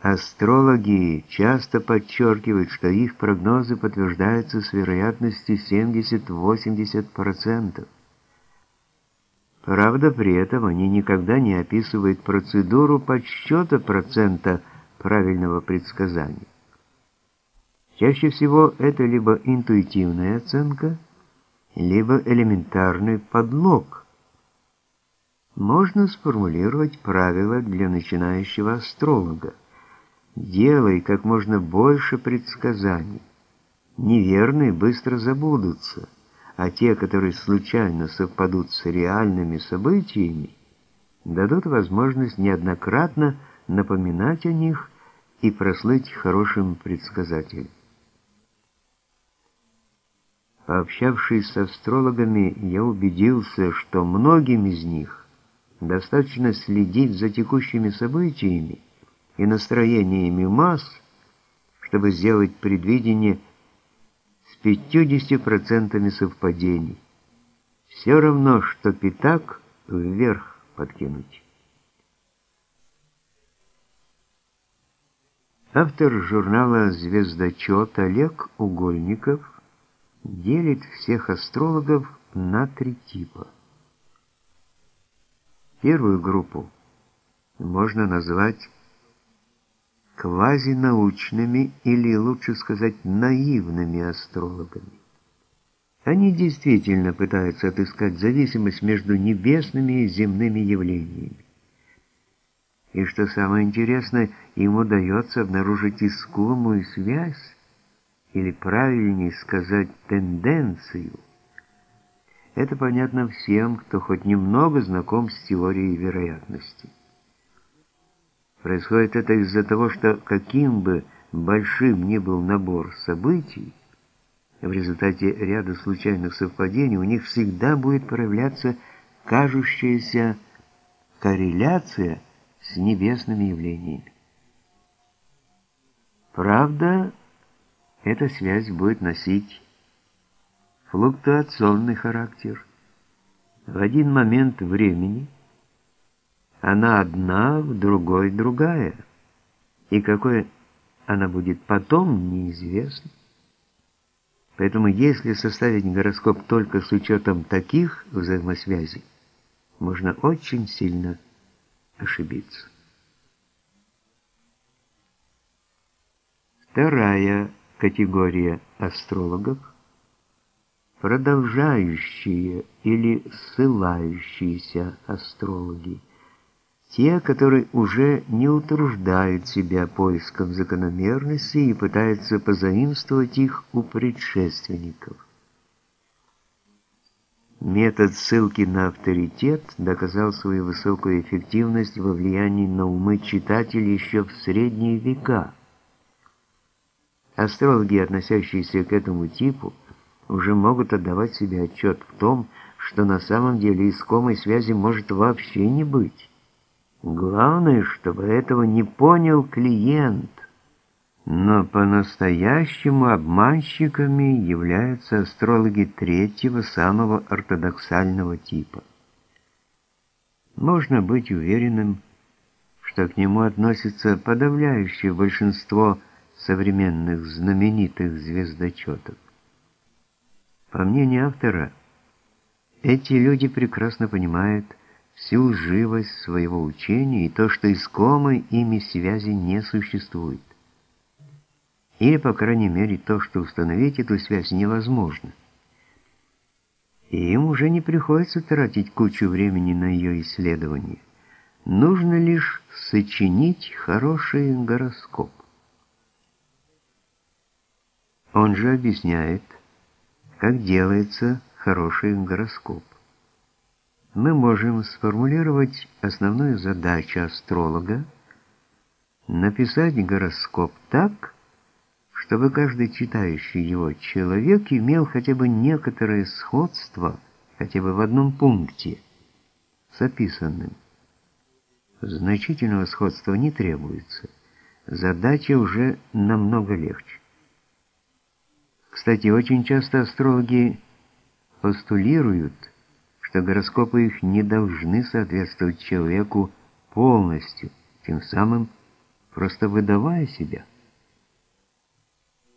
Астрологи часто подчеркивают, что их прогнозы подтверждаются с вероятностью 70-80%. Правда, при этом они никогда не описывают процедуру подсчета процента правильного предсказания. Чаще всего это либо интуитивная оценка, либо элементарный подлог. Можно сформулировать правила для начинающего астролога. Делай как можно больше предсказаний. Неверные быстро забудутся, а те, которые случайно совпадут с реальными событиями, дадут возможность неоднократно напоминать о них и прослыть хорошим предсказателем. Пообщавшись с астрологами, я убедился, что многим из них достаточно следить за текущими событиями, и настроениями масс, чтобы сделать предвидение с 50% совпадений. Все равно, что пятак вверх подкинуть. Автор журнала «Звездочет» Олег Угольников делит всех астрологов на три типа. Первую группу можно назвать квазинаучными или, лучше сказать, наивными астрологами. Они действительно пытаются отыскать зависимость между небесными и земными явлениями. И что самое интересное, им удается обнаружить искомую связь, или правильнее сказать тенденцию. Это понятно всем, кто хоть немного знаком с теорией вероятности. Происходит это из-за того, что каким бы большим ни был набор событий, в результате ряда случайных совпадений у них всегда будет проявляться кажущаяся корреляция с небесными явлениями. Правда, эта связь будет носить флуктуационный характер. В один момент времени – она одна, в другой другая. И какой она будет потом, неизвестно. Поэтому если составить гороскоп только с учетом таких взаимосвязей, можно очень сильно ошибиться. Вторая категория астрологов – продолжающие или ссылающиеся астрологи – те, которые уже не утруждают себя поиском закономерности и пытаются позаимствовать их у предшественников. Метод ссылки на авторитет доказал свою высокую эффективность во влиянии на умы читателей еще в средние века. Астрологи, относящиеся к этому типу, уже могут отдавать себе отчет в том, что на самом деле искомой связи может вообще не быть. Главное, чтобы этого не понял клиент. Но по-настоящему обманщиками являются астрологи третьего, самого ортодоксального типа. Можно быть уверенным, что к нему относится подавляющее большинство современных знаменитых звездочетов. По мнению автора, эти люди прекрасно понимают, всю живость своего учения и то, что искомой ими связи не существует. Или, по крайней мере, то, что установить эту связь невозможно. И им уже не приходится тратить кучу времени на ее исследование. Нужно лишь сочинить хороший гороскоп. Он же объясняет, как делается хороший гороскоп мы можем сформулировать основную задачу астролога написать гороскоп так, чтобы каждый читающий его человек имел хотя бы некоторое сходство, хотя бы в одном пункте, с описанным. Значительного сходства не требуется. Задача уже намного легче. Кстати, очень часто астрологи постулируют, что гороскопы их не должны соответствовать человеку полностью, тем самым просто выдавая себя –